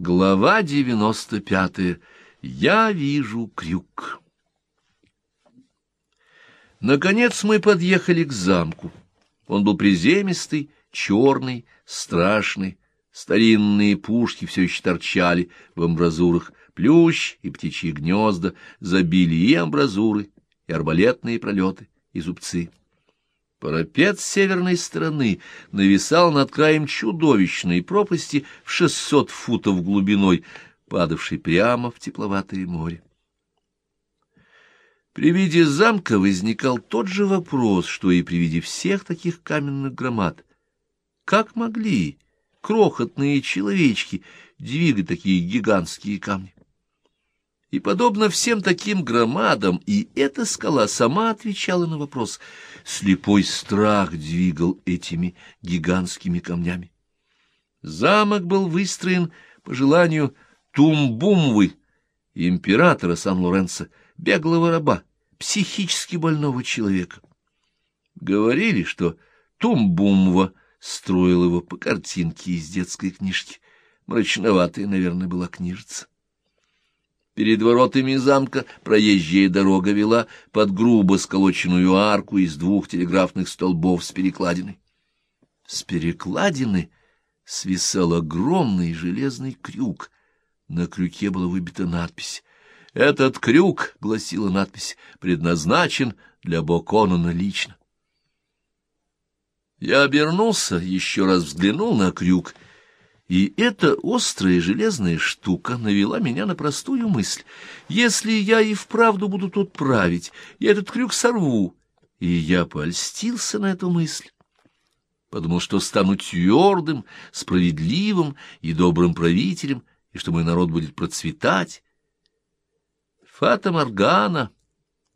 Глава девяносто пятая. Я вижу крюк. Наконец мы подъехали к замку. Он был приземистый, черный, страшный. Старинные пушки все еще торчали в амбразурах. Плющ и птичьи гнезда забили и амбразуры, и арбалетные пролеты, и зубцы. Парапет северной стороны нависал над краем чудовищной пропасти в шестьсот футов глубиной, падавшей прямо в тепловатое море. При виде замка возникал тот же вопрос, что и при виде всех таких каменных громад. Как могли крохотные человечки двигать такие гигантские камни? И, подобно всем таким громадам, и эта скала сама отвечала на вопрос. Слепой страх двигал этими гигантскими камнями. Замок был выстроен по желанию Тумбумвы, императора Сан-Лоренцо, беглого раба, психически больного человека. Говорили, что Тумбумва строил его по картинке из детской книжки. Мрачноватая, наверное, была книжица. Перед воротами замка проезжая дорога вела под грубо сколоченную арку из двух телеграфных столбов с перекладиной. С перекладины свисал огромный железный крюк. На крюке была выбита надпись. «Этот крюк, — гласила надпись, — предназначен для Боконона лично». Я обернулся, еще раз взглянул на крюк — и эта острая железная штука навела меня на простую мысль. Если я и вправду буду тут править, я этот крюк сорву. И я польстился на эту мысль. Подумал, что стану твердым, справедливым и добрым правителем, и что мой народ будет процветать. Фата Моргана,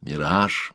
мираж.